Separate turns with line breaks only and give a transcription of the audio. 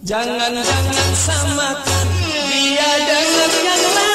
Jangan-jangan samakan dia dengan yang lain